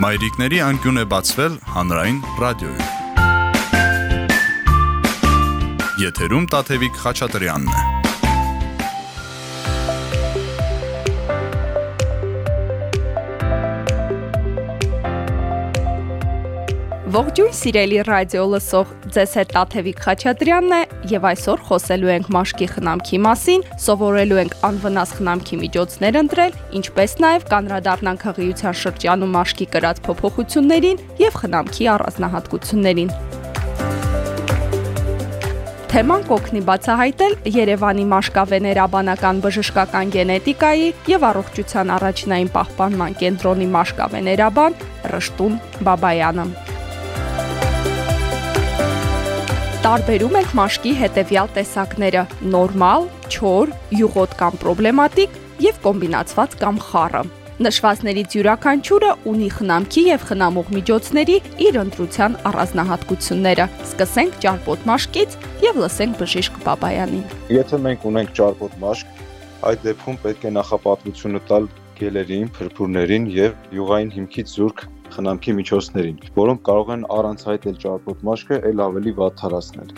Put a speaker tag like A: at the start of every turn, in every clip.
A: Մայրիկների անկյուն է բացվել հանրային ռադիոյում։ Եթերում Տաթևիկ Խաչատրյանն է։
B: Ողջույն սիրելի ռադիո լսող, ձեզ հետ Տաթևիկ Խաչատրյանն է եւ այսօր խոսելու ենք մաշկի խնամքի մասին, սովորելու ենք անվնաս խնամքի միջոցներ ընտրել, ինչպես նաեւ կանրադառնանք հղիության շրջանում մաշկի կրած փոփոխություններին եւ խնամքի առանձնահատկություններին։ Թեման կօգնի բացահայտել Երևանի մաշկավեներաբանական բժշկական գենետիկայի եւ առողջության առաջնային պահպանման կենտրոնի մաշկավեներաբան Ռշտուն Բաբայանը։ Տարբերում ենք մաշկի հետևյալ տեսակները՝ նորմալ, չոր, յուղոտ կամ պրոբլեմատիկ եւ կոմբինացված կամ խառը։ Նշվածներից յուրաքանչյուրը ունի խնամքի եւ խնամող միջոցների իր ընտրության առանձնահատկությունները։ Սկսենք ճարպոտ մաշկից եւ լսենք բժիշկ Բաբայանին։
C: Եթե մենք ունենք ճարպոտ մաշկ, այդ դեպքում պետք է նախապատվությունը տալ գելերին, փրփուրներին եւ յուղային հիմքից զուրկ խնամքի միջոցներին, որոնք կարող են առանց հայտել ճարպոտ մաշկը ել ավելի վատ թարացնել։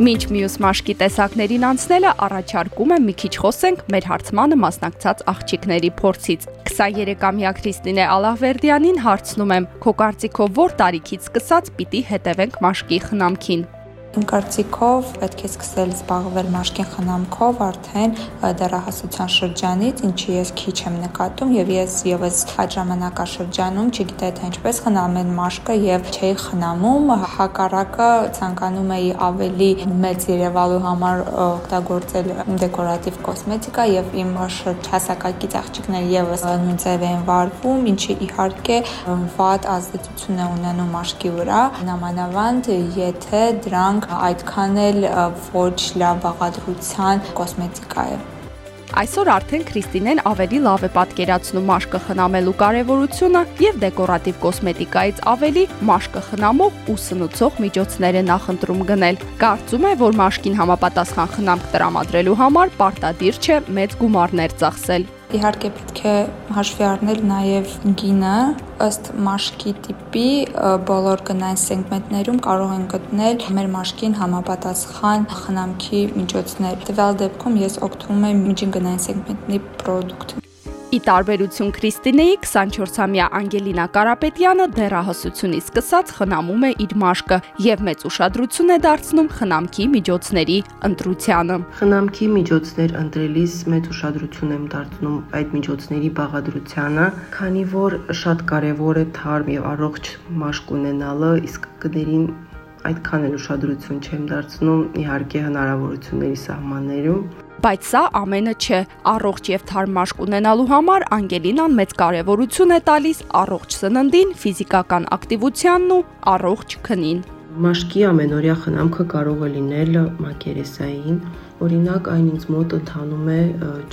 B: Մինչ մյուս մաշկի տեսակներին անցնելը առաջարկում եմ մի քիչ խոսենք մեր հարցմանը մասնակցած աղջիկների փորձից։ 23-ամյա Քրիստինե Ալահվերդյանին հարցնում եմ. Քո կարծիքով ո՞ր տարիքից սկսած պիտի հետևենք մաշկի խնամքին։
D: Իմ կարծիքով պետք է սկսել զբաղվել մաշկին խնամքով արդեն դեռահասության շրջանից, ինչի ես քիչ եմ նկատում եւ ես եւս այդ ժամանակաշրջանում չգիտեի թե ինչպես խնամել մաշկը եւ չէի խնամում, հակառակը ցանկանում էի ավելի մեծ երևալու համար օգտագործել դեկորատիվ կոսմետիկա եւ իմ հասակակից աղջիկները եւս նույն ձև են վարվում, ինչը իհարկե վատ ազդեցություն է ունենում մաշկի վրա, նամանավանդ եթե դրանք դրանք այդքան էլ ոչ լավ բաղադրության կոսմետիկա է։
B: Այսօր արդեն Քրիստինեն ավելի լավ է պատկերացնում մաշկը խնամելու կարևորությունը եւ դեկորատիվ կոսմետիկայից ավելի մաշկը խնամող ու սնուցող միջոցներ է նախընտրում գնել։ Կարծում է, որ մաշկին համապատասխան խնամք տրամադրելու համար պարտադիր չէ մեծ գումարներ ծախսել։
D: Իհարկե պետք է հաշվի առնել նաև գինը, ըստ մաշկի տիպի բոլոր գնային սեգմենտներում կարող են գտնել մեր մաշկին համապատասխան խնամքի միջոցներ։ Տվյալ դեպքում ես օգտվում եմ միջին գնային սեգմենտի ապրանքներ
B: Ի տարբերություն Քրիստինեի 24-ամյա Անգելինա Կարապետյանը դեռահասությունից սկսած խնամում է իր մաշկը եւ մեծ ուշադրություն է դարձնում խնամքի միջոցների ընտրությանը։
E: Խնամքի միջոցներ ընտրելիս մեծ ուշադրություն եմ դարձնում այդ միջոցների բաղադրությանը, քանի որ շատ կարեւոր է թարմ եւ առողջ մաշկ ունենալը, իսկ կներին այդքան էլ ուշադրություն չեմ դարձնում իհարկե հնարավորությունների սահմաններում
B: Բայց սա ամենը չէ։ Առողջ եւ թարմ մաշկ ունենալու համար Անգելինան մեծ կարեւորություն է տալիս առողջ սննդին, ֆիզիկական ակտիվությանն ու առողջ քնին։
E: Մաշկի ամենօրյա խնամքը կարող է լինել մակերեսային, Օրինակ այն ինձ մոտ ընթանում է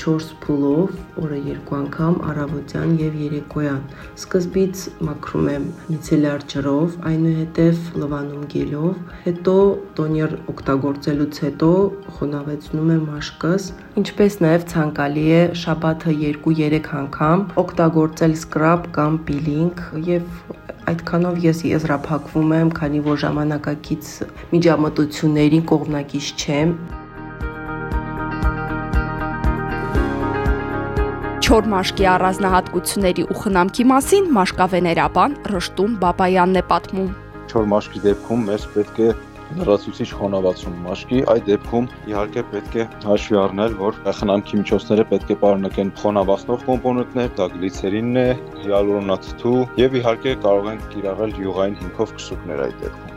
E: 4 փուլով, օրը երկու անգամ, առավոտյան եւ երեկոյան։ Սկզբից մաքրում եմ միցելյար ջրով, այնուհետև լվանում գելով, հետո տոներ օգտագործելուց հետո խոնավեցնում եմ մաշկս, ինչպես նաեւ ցանկալի է շաբաթը 2-3 անգամ օգտագործել սկրաբ կամ պիլինգ եւ այդքանով ես եզրափակվում եմ, քանի որ ժամանակակից միջամտություններին կողմնակից չեմ։
B: Չոր մաշկի առանձնահատկությունների ու խնամքի մասին մաշկավեներաբան Ռշտուն Բաբայանն է պատմում։
C: Չոր մաշկի դեպքում մեզ պետք է լրացուցիչ խոնավացում մաշկի, այդ դեպքում իհարկե պետք է հաշվի առնել, որ խնամքի միջոցները պետք է պարունակեն խոնավացնող կոմպոնենտներ, դա գլիցերինն է, հիալուրոնաթթու եւ իհարկե կարող են կիրառել յուղային հիմքով քսուկներ այդ դեպքում։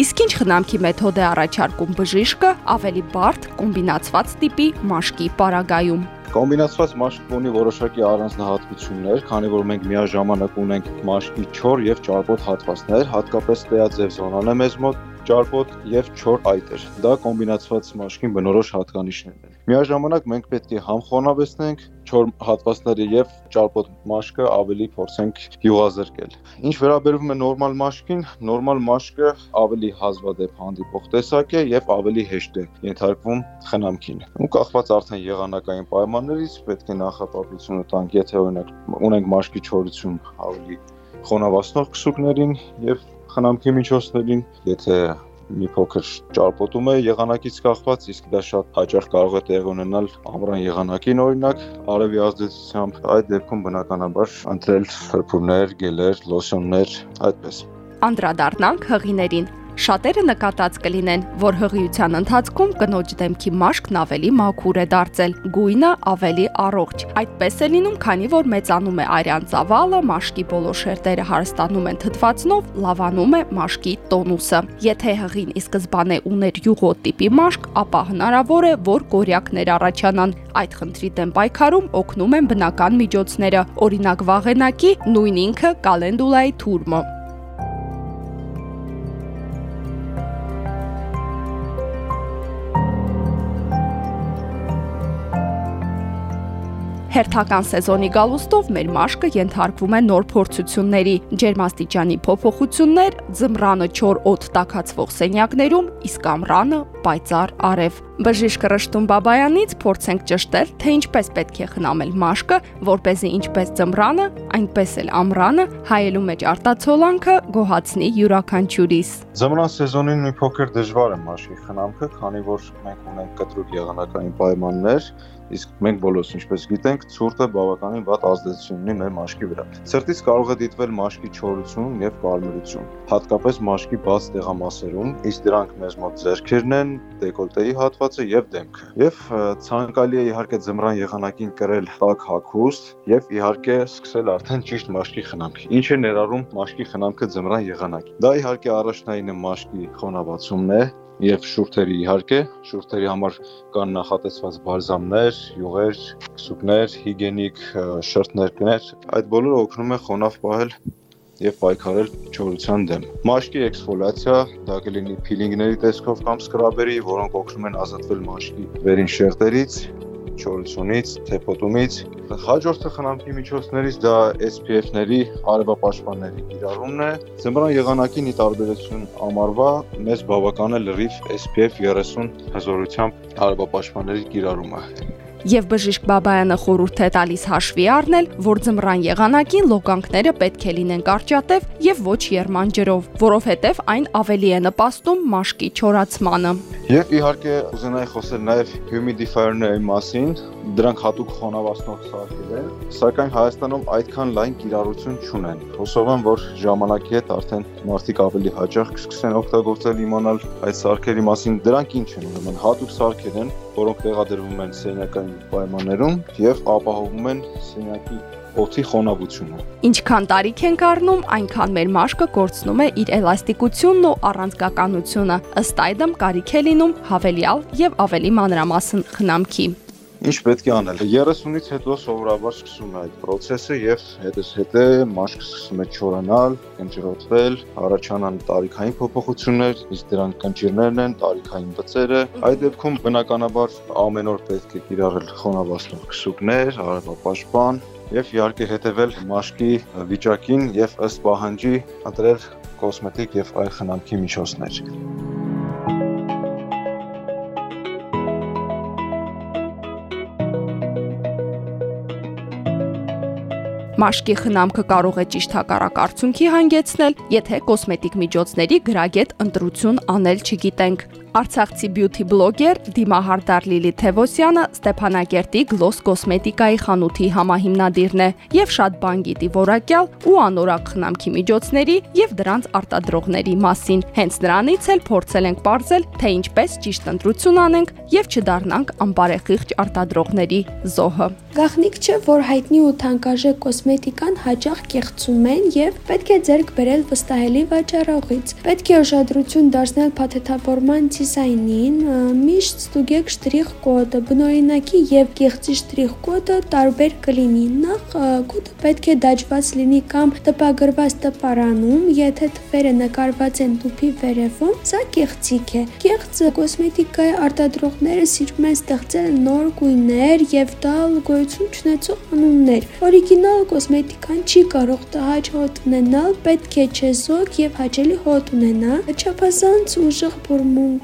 B: Իսկ ինչ խնամքի մեթոդ է առաջարկում բժիշկը ավելի բարդ կոմբինացված տիպի մաշկի պարագայում։
C: Կոմբինացված մաշկը ունի որոշակի առանձնահատկություններ, քանի որ մենք միաժամանակ ունենք մաշկի չոր եւ ճարպոտ հատվածներ, հատկապես տեաձև զոնան է մեզ մոտ ճարպոտ եւ չոր այտեր։ Դա կոմբինացված մաշկին բնորոշ հատկանիշներն են։ Միաժամանակ մենք պետք է համ խոնավեցնենք չոր հատվածները եւ ճարպոտ մաշկը ավելի փորձենք յուղազրկել։ Ինչ վերաբերում է նորմալ մաշկին, նորմալ մաշկը ավելի հազվադեպ հանդիպող տեսակ է եւ ավելի հեշտ է ենթարկվում խնամքին։ Ու կախված արդեն եղանակային պայմաններից պետք է նախապատվությունը տանք, եթե օրինակ ունենք մաշկի չորություն ավելի խոնավացնող քսուկներին եւ խնամքի միջոցներին, եթե մի փոքր ճարպոտում է եղանակից կախված, իսկ դա շատ հաճախ կարող է տեղի ունենալ ամռան եղանակին օրինակ արևի ազդեցությամբ, այդ դեպքում բնականաբար ընտրել հրփուրներ, գելեր, լոսյոններ, այդպես։
B: Անդրադառնանք հղիներին։ Շատերը նկատած կլինեն, որ հղիության ընթացքում կնոջ դեմքի մաշկն ավելի մաքուր է դարձել, գույնը ավելի առողջ։ Այդպես է լինում, քանի որ մեծանում է արյան ծավալը, մաշկի բոլոր շերտերը հարստանում են թթվածնով, լավանում է մաշկի տոնուսը։ Եթե հղին ի սկզբանե ուներ յուղոտ տիպի մաշկ, ապա հնարավոր է, որ կորյակներ առաջանան։ Այդ խնդրի դեմ պայքարում օգնում են բնական միջոցները, օրինակ վաղենակի, նույն ինքը կալենդուլայի թուրմը։ Հերթական սեզոնի գալուստով մեր մաշկը ենթարկվում է նոր փորձությունների, ջերմաստիճանի փոփոխություններ, ձմռանը չոր օդ տակածվող սենյակներում, իսկ ամռանը պայծառ արև։ Բժիշկ Ռշտուն Բաբայանից փորձենք ճշտել, թե ինչպես պետք է խնամել մաշկը, որ เป զի ինչպես ձմռանը, այնպես էլ ամռանը հայելու մեջ արտացոլանքը գոհացնի յուրաքանչյուրիս։
C: Ձմռան սեզոնին մի փոքր դժվար է մաշկի խնամքը, քանի որ մենք ունենք կտրուկ եղանակային պայմաններ, իսկ մենք բոլորս ինչպես գիտենք, ցուրտը բավականին վատ ազդեցություն ունի մեր մաշկի վրա։ Ցրտից կարող է դիտվել մաշկի չորություն եւ կարմրություն, հատկապես մաշկի բաց տեղամասերում, իսկ դրանք մեզ մոտ ձեռքերն են, դեկոլտեի հատվածը եւ դեմքը։ Եվ ցանկալի է իհարկե ձմռան եղանակին կրել տաք հագուստ եւ իհարկե սկսել արդեն ճիշտ մաշկի խնամք։ Ինչ է ներառում մաշկի խնամքը ձմռան եղանակին։ Դա իհարկե առաջնայինը մաշկի խոնավացումն է, եւ շուրթերի իհարկե շուրթերի համար կան նախատեսված բալզամներ, յուղեր, քսուկներ, հիգիենիկ շրթներկներ այդ բոլորը օգնում է խոնավ պահել եւ պայքարել չորության դեմ։ Մաշկի էքսֆոլիացիա, դա կլինի փիլինգների տեսքով կամ սկրաբերի, որոնք օգնում են ազատվել մաշկի վերին շերտերից, չորությունից, թեփոտումից։ Հաջորդը խնամքի միջոցներից դա SPF-ների արևապաշտպանների կիրառումն է։ Ձմռան եղանակին ի տարբերություն ամառվա մեզ բավական է լրիվ SPF 30 հզորությամբ արևապաշտպանների կիրառումը
B: եւ բժիշկ Բաբայանը խորհուրդ է տալիս հաշվի առնել, որ ձմռան եղանակին լոկանքները պետք է լինեն կարճատև եւ ոչ երման ջրով, որովհետեւ այն ավելի է նպաստում մաշկի չորացմանը։
C: Եվ իհարկե ուզենայի խոսել նաեւ humidifier-ների մասին, դրանք հատուկ խոնավացնող սարքեր են, սակայն Հայաստանում այդքան լայն կիրառություն չունեն։ Հուսով եմ, որ ժամանակի հետ արդեն մարդիկ ավելի հաճախ կսկսեն օգտագործել իմանալ այդ սարքերի մասին։ Դրանք ինչ են ուրեմն հատուկ սարքեր են, որոնք տեղադրվում են սենյակային պայմաններում եւ ապահովում են սենյակի օդի խոնավությունը։
B: Ինչքան տարիք ենք առնում, այնքան մեր մաշկը կորցնում է իր էլաստիկությունն ու առանցքականությունը։ Ըստ այդմ կարիք է լինում հավելյալ եւ ավելի մանրամասն խնամքի։
C: Ինչ պետք է անել։ 30-ից հետո սովորաբար սկսում է այդ process-ը եւ հետս հետե մաշկը սկսում է չորանալ, կնճռոտվել, առաջանան տարիքային փոփոխություններ, իսկ դրանք կնճիրներն են, տարիքային բծերը։ Այդ դեպքում բնականաբար ամեն օր պետք է կիրառել խոնավացնող քսուկներ, արևապաշտպան եւ իհարկե հետեւել մաշկի վիճակին եւ ըստ պահանջի ընտրել կոսմետիկ եւ այլ խնամքի միջոցներ։
B: Մաշկի խնամքը կարող է ճիշտ հակառակ արդյունքի հանգեցնել, եթե կոսմետիկ միջոցների գրագետ ընտրություն անել չգիտենք։ Արցախցի բյութի բլոգեր Դիմահարդար Լիլի Թևոսյանը Ստեփանակերտի Gloss կոսմետիկայի խանութի համահիմնադիրն է եւ շատ բան գիտի որակյալ ու անորակ խնամքի միջոցների եւ դրանց արտադրողների մասին։ Հենց նրանից էլ փորձել ենք ողջել, թե ինչպես ճիշտ ընտրություն անենք եւ չդառնանք անբարեխիղճ արտադրողների զոհը։
F: Գախնիկ չէ, որ հայտնի ու թանկարժեք կոսմետիկան հաճախ կեղծում են եւ պետք է ձեռք բերել վստահելի վաճառողից։ Պետք է ուշադրություն դարձնել փաթեթավորման հյուսիսայինին միշտ ստուգեք շտրիխ կոդը։ Բնօրինակի եւ կեղծի շտրիխ կոդը տարբեր կլինի։ Նախ կոդը պետք է դաջված լինի կամ տպագրված տպարանում, եթե թվերը նկարված են տուփի վերևում, սա կեղծիք է։ Կեղծ կոսմետիկայի արտադրողները սիրում են ստեղծել նոր գույներ եւ տալ գոյություն չունեցող անուններ։ Օրիգինալ կոսմետիկան չի կարող տհաճ հոտ ունենալ, պետք է չեզոք եւ հաճելի հոտ ունենա։ Չափազանց ուժեղ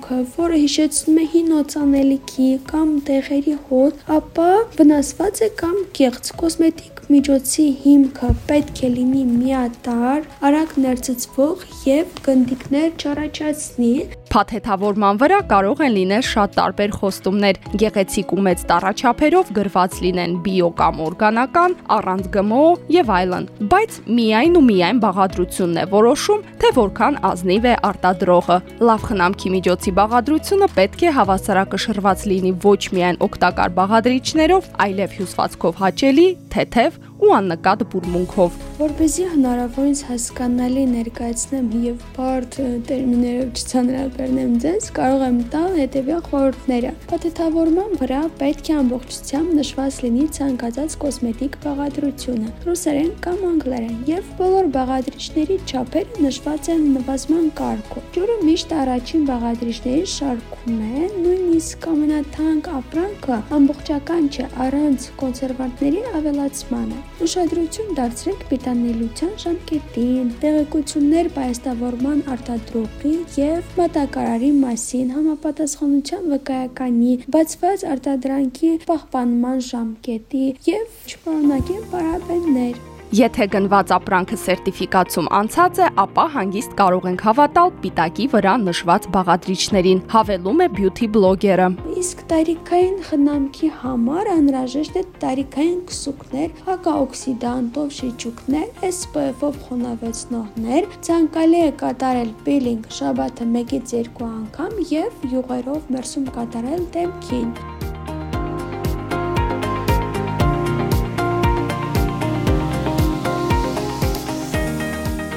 F: բուրմունքը, որը հիշեցնում է հին օծանելիքի կամ դեղերի հոտ, ապա վնասված է կամ կեղծ կոսմետիկ միջոցի հիմքը պետք է լինի միատարր, արագ ներծծվող եւ գնդիկներ չառաջացնի,
B: Փաթեթավորման վրա կարող են լինել շատ տարբեր խոստումներ, գեղեցիկ ու մեծ տառաչափերով գրված լինեն բիո կամ օրգանական, առանց ԳՄՕ եւ այլն, բայց միայն ու միայն բաղադրությունն է որոշում, թե որքան ազնիվ է արտադրողը։ Լավ խնամքի միջոցի բաղադրությունը պետք է հավասարակշռված լինի ոչ միայն օգտակար բաղադրիչներով, այլև հյուսվածքով հաճելի, թեթև ու աննկատ բուրմունքով։
F: Որպեսզի հնարավորինս հասկանալի ներկայացնեմ եւ բարդ տերմիններով չցանրաբեռնեմ ձեզ, կարող եմ տալ հետեւյալ խորհուրդները։ Փաթեթավորման վրա պետք է ամբողջությամբ նշված լինի ցանկացած կոսմետիկ բաղադրությունը, ռուսերեն կամ անգլերեն, եւ բոլոր բաղադրիչների չափերը նշված են նվազման կարգով։ Ջուրը միշտ առաջին բաղադրիչների շարքում է, նույնիսկ ամենաթանկ ապրանքը ամբողջական չէ առանց կոնսերվանտների ավելացմանը։ Ուշադրություն դարձրեք պիտանելիության ժամկետին, տեղեկություններ պայստավորման արտադրողի եւ մատակարարի մասին, համապատասխանության վկայականի, բացված արտադրանքի պահպանման ժամկետի եւ չպարունակեն պարաբեններ։
B: Եթե գնված ապրանքը սերտիֆիկացում անցած է, ապա հանգիստ կարող ենք հավատալ պիտակի վրա նշված բաղադրիչներին, հավելում է beauty բլոգերը։
F: Իսկ տարիքային խնամքի համար անհրաժեշտ է տարիքային քսուկներ, հակաօքսիդանտով շիճուկներ, SPF-ով խոնավեցնողներ, ցանկալի է կատարել պիլինգ շաբաթը 1-ից 2 անգամ եւ յուղերով մերսում կատարել դեմքին։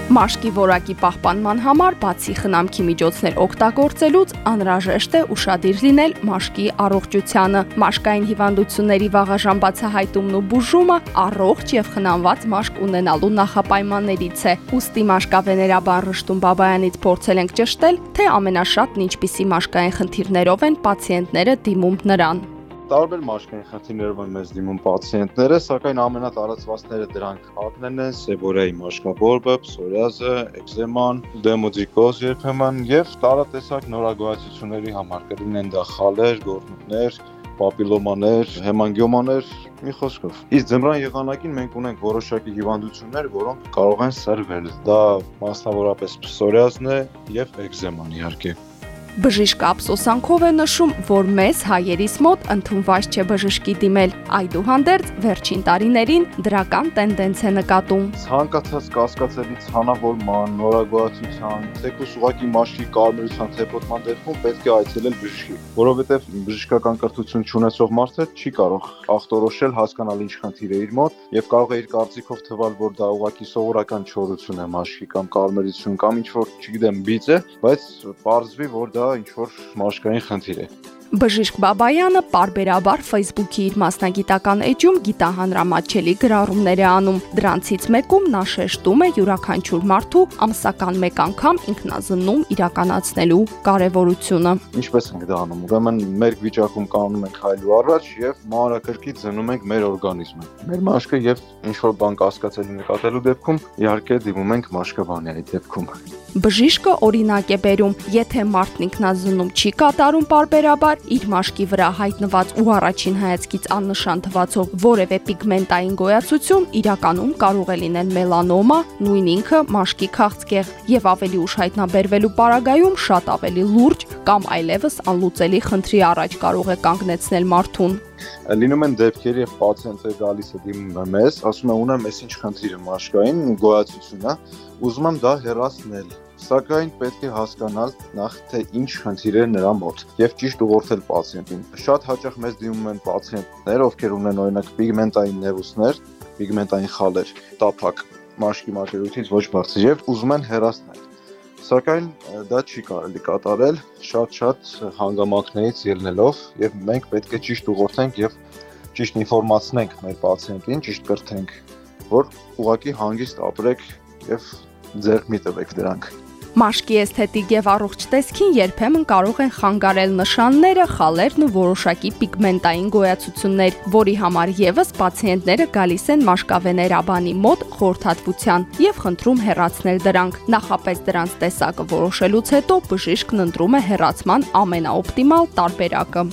B: Մաշկի որակի պահպանման համար բացի խնամքի միջոցներ օգտագործելուց անհրաժեշտ է ուշադիր լինել մաշկի առողջությանը։ Մաշկային հիվանդությունների վաղաժամ բացահայտումն ու բուժումը առողջ եւ խնամված մաշկ ունենալու նախապայմաններից է։ Ոստի մաշկավեներաբան Ռշտուն Բաբայանից փորձել ենք ճշտել, թե ամենաշատն ինչպիսի մաշկային խնդիրներով են պացիենտները դիմում նրան
C: տարբեր մաշկային խնդիրներով են մեզ դիմում պացիենտները, սակայն ամենատարածվածները դրանք ակնեն են, սեբորիայի մաշկաբորբը, պսորիազը, էկզեման, դեմոդիկոզ երբեմն եւ տարատեսակ նորագոյացությունների համար կլինեն դա խալեր, գորնուկներ, պապիլոմաներ, հեմանգիոմաներ, մի խոսքով։ Իսկ ձմռան եղանակին մենք ունենք որոշակի հիվանդություններ, որոնք կարող են սրվել։ Դա մասնավորապես պսորիազն է եւ էկզեման իհարկե։
B: Բժիշկը ափսոսանքով է նշում, որ մեզ հայերիս մոտ ընդունված չէ բժշկի դիմել։ Այդուհանդերձ վերջին տարիներին դրական տենդենց է նկատում։
C: Ցանկացած կասկածելի ցանավորման, նորագոհացության, թեկուս ուղակի մաշկի կարմրության թեփոտման դեպքում պետք է այցելել բժշկի, որովհետև բժշկական կրթություն չունեցող մարդը չի կարող ախտորոշել հասկանալ ինչ խնդիր է իր մոտ եւ կարող է իր կարծիքով թվալ, որ դա ուղակի սովորական չորություն է մաշկի կամ կարմրություն կամ ինչ որ, չգիտեմ, բիծ է, բայց պարզվի, որ դա ինչ որ մաշկային խնդիր է։
B: Բժիշկ Բաբայանը parberabar Facebook-ի իր մասնագիտական էջում գիտահանրամատչելի գրառումներ է անում։ Դրանցից մեկում նա շեշտում է յուրաքանչյուր մարդու ամսական մեկ անգամ ինքնազննում իրականացնելու կարևորությունը։
C: Ինչպես ենք դա անում։ Ուրեմն մեր վիճակում կանգնում ենք հայլու առաջ եւ մանրակրկիտ զննում ենք մեր օրգանիզմը։ Մեր մաշկը եւ ինչ որ բան կասկածելի նկատելու դեպքում իհարկե դիմում ենք մաշկաբանի այդ դեպքում։
B: Բժիշկը օրինակ է բերում, եթե մարդն ինքնազննում չի կատարում parberabar, իր մաշկի վրա հայտնված ու առաջին հայացքից աննշան թվացող որևէ պիգմենտային գոյացություն իրականում կարող է լինել մելանոմա, նույն ինքը մաշկի քաղցկեղ եւ ավելի ուշ հայտնաբերվելու պարագայում շատ ավելի լուրջ կամ այլևս անլուծելի խնդրի առաջ կարող է կանգնեցնել մարդուն
C: լինում են դեպքեր եւ պացիենտը գալիս է դիմում մեզ, ասում է ունեմ այսինչ խնդիրը մաշկային գոյացություն է, ուզում եմ դա հեռացնել սակայն պետք է հասկանալ նախ թե ինչ խնդիր է նրա մոտ եւ ճիշտ ուղղորդել պացիենտին։ Շատ հաճախ մեզ դիմում են պացիենտներ, ովքեր ունեն օրինակ պիգմենտային նևուսներ, պիգմենտային խալեր, տափակ մաշկի մակերույցից ոչ բարձր եւ ուզում են հեռացնել Սակայն դա չի կարելի կատարել շատ-շատ հանգամանքներից ելնելով եւ մենք պետք է ճիշտ ուղղորդենք եւ ճիշտ ինֆորմացնենք մեր պացիենտին, ճիշտ կրթենք, որ ուղակի հանգիստ ապրեք եւ ձեռք մի տվեք դրանք։
B: Մաշկի էսթետիկ եւ առողջ տեսքին երբեմն կարող են խանգարել նշանները, խալերն ու որոշակի պիգմենտային գոյացություններ, որի համար եւս պացիենտները գալիս են մաշկավեներաբանի մոտ խորհրդատվության եւ խնդրում հեռացնել դրանք։ Նախապես դրանց տեսակը որոշելուց հետո բժիշկն ընտրում է հեռացման ամենաօպտիմալ տարբերակը։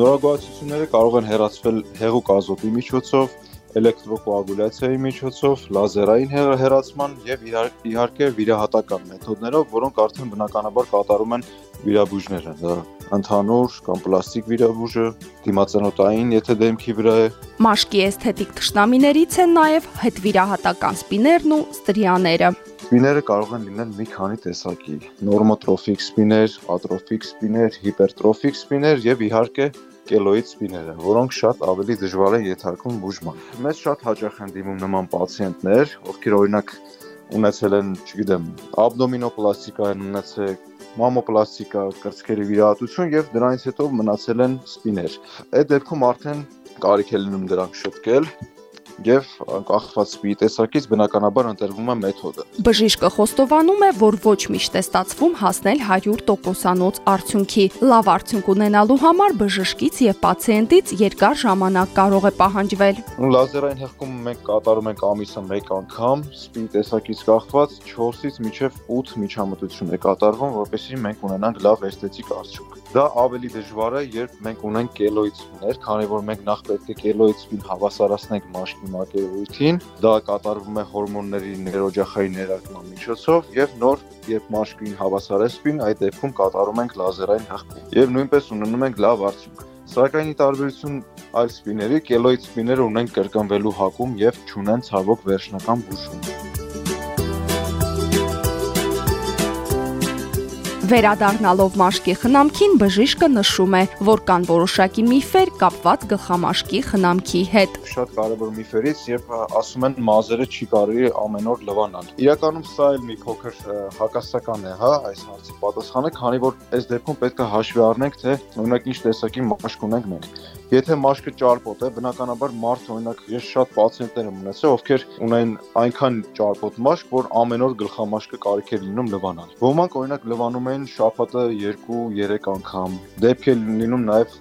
C: Նորագույացությունները կարող են հեռացվել հեղուկ ազոտի միջոցով, էլեկտրոկոագուլյացիայի միջոցով, լազերային հեռացման եւ իհարկե վիրահատական մեթոդներով, որոնք արդեն բնականաբար կատարում են վիրաբույժները։ Դա ընդհանուր կամ պլաստիկ վիրաբույժը, դիմացանոթային, եթե դեմքի վրա է։
B: Մաշկի էսթետիկ թշնամիներից են նաև հետվիրահատական սպիներն ու ստրիաները։
C: Սպիները կարող են լինել մի քանի տեսակի՝ նորմոտրոֆիկ սպիներ, ատրոֆիկ սպիներ, հիպերտրոֆիկ սպիներ եւ իհարկե կելոիդ սպիները, որոնք շատ ավելի դժվար են ենթարկվում բուժման։ Մեզ շատ հաճախ են դիմում նման պացիենտներ, ովքեր օրինակ ունեցել են, չգիտեմ, աբդոմինոպլաստիկա են ունեցել, մամոպլաստիկա, կրծքերի վիրահատություն եւ դրանից հետո մնացել են սպիներ։ Այդ դեպքում արդեն կարիք է լինում դրանք շտկել եւ կախված սպի տեսակից բնականաբար ընտրվում է մեթոդը։
B: Բժիշկը խոստովանում է, որ ոչ միշտ է ստացվում հասնել 100%-անոց արդյունքի։ Լավ արդյունք ունենալու համար բժշկից եւ պացիենտից երկար ժամանակ կարող է պահանջվել։
C: Լազերային հեղկումը մենք կատարում ենք ամիսը 1 անգամ, սպի տեսակից կախված 4-ից մինչև 8 միջամտություն է կատարվում, որպեսզի մենք ունենանք լավ էսթետիկ արդյունք։ Դա ավելի դժվար է, երբ մենք ունենք կելոիդ սպիներ, քանի որ մենք նախ պետք է կելոիդ սպին հավասարացնենք մաշկի մակերույթին, դա կատարվում է հորմոնների ներօջախային ներարկման միջոցով եւ նոր երբ մաշկին հավասար է սպին, այդ դեպքում կատարում ենք լազերային հղկում եւ նույնպես ունենում ենք լավ արդյունք։ Սակայն ի տարբերություն այլ սպիների, կելոիդ սպիները ունեն կրկնվելու հակում եւ չունեն ցավոք վերջնական բուժում։
B: Վերադառնալով մաշկի խնամքին բժիշկը նշում է, որ կան որոշակի միֆեր կապված գլխամաշկի խնամքի հետ։
C: Շատ կարևոր միֆերից, երբ ասում են մազերը չի կարելի ամեն օր լվանալ։ Իրականում սա էլ մի փոքր հակասական է, հա, այս հարցի պատասխանը, քանի որ այս դեպքում պետք է հաշվի առնենք, թե օրինակ ինչ տեսակի մաշկ ունենք մենք։ Եթե մաշկը ճարպոտ է, բնականաբար մարդ օրինակ ես շատ պացիենտներ եմ ունեցել, ովքեր ունեն այնքան ճարպոտ մաշկ, որ ամեն օր գլխամաշկը կարիք է լինում լվանալ։ Ոմանք օրինակ լվանում են շաբաթը 2-3 անգամ։ Դեպք է լինում նաև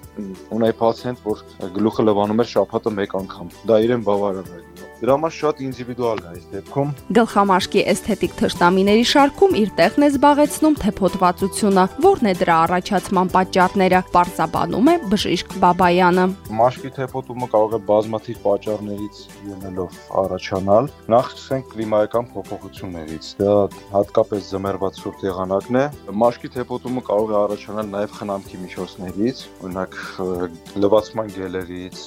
C: ունեի պացիենտ, որ գլուխը լվանում էր շաբաթը 1 անգամ։ Դա իրեն բավարար է Դրա համար շատ ինդիվիդուալ է այս դեպքում։
B: Գլխամաշկի էսթետիկ թշնամիների շարքում իր տեղն է զբաղեցնում թեփոտվածությունը, որն է դրա առաջացման պատճառները, պարզաբանում է բժիշկ Բաբայանը։
C: Մաշկի թեփոտումը կարող է բազմաթիվ պատճառներից ելնելով առաջանալ։ Նախ սկսենք կլիմայական փոփոխություններից։ Դա հատկապես զմերվա ցուրտ եղանակն է։ Մաշկի թեփոտումը կարող է առաջանալ նաև խնամքի միջոցներից, օրինակ լվացման գելերից,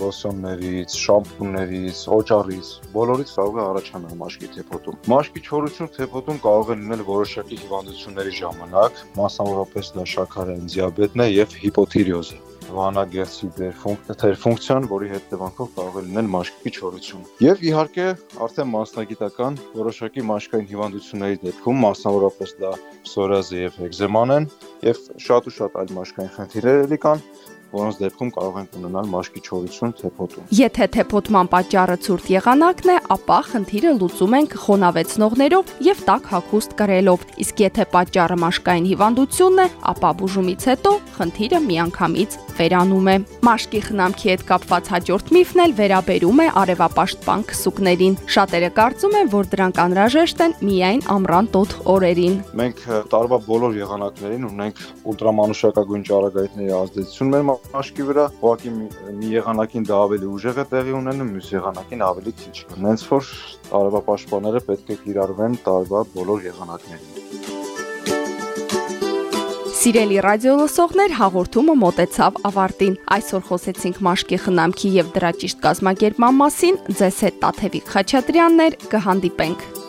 C: լոսյոններից, շամպուններից, օճառից, բոլորից կարող է առաջանալ մաշկի թեփոտում։ Մաշկի չորություն թեփոտում կարող է լինել որոշակի հիվանդությունների ժամանակ, մասնավորապես դա շաքարային դիաբետն է եւ հիպոթիրեոզը վանագերցի դեր ֆունկցիաներ ֆունկցիան, որի հետևանքով կարող է լինել մաշկի չորություն։ Եվ իհարկե, արդեն մասնագիտական որոշակի մաշկային հիվանդությունների դեպքում, մասնավորապես դա պսորիազը եւ էկզեման են, եւ շատ ու շատ այլ մաշկային խնդիրներ էլի կան, որոնց դեպքում կարող ենք ունենալ մաշկի չորություն թեփոտում։
B: Եթե թեփոտման պատճառը ցուրտ եղանակն է, ապա խնդիրը լուծում ենք խոնավեցնողներով եւ տաք հագուստ կրելով։ Իսկ եթե պատճառը մաշկային հիվանդությունն է, ապա բուժումից հետո խնդիրը միանգամից վերանում է։ Մաշկի խնամքի հետ կապված հաջորդ միֆն էլ վերաբերում է արևապաշտպան քսուկներին։ Շատերը կարծում են, որ դրանք անհրաժեշտ են միայն ամռան տոթ օրերին։
C: Մենք տարվա բոլոր եղանակներին ունենք ուլտրամանուշակագույն ճառագայթների ազդեցություն մեր մաշկի վրա, ուղղակի մի եղանակին դա ավելի ուժեղ է տեղի ունենում, մյուս եղանակին ավելի քիչ։ Հենց որ արևապաշտպանները պետք է կիրառվեն տարվա բոլոր եղանակներին։
B: Սիրելի ռադիոլսողներ, հաղորդումը մոտեցավ ավարտին։ Այսօր խոսեցինք մաշկի խնամքի եւ դրա ճիշտ կազմակերպման մասին։ Ձեզ հետ Տաթևիկ Խաչատրյանն էր, կհանդիպենք։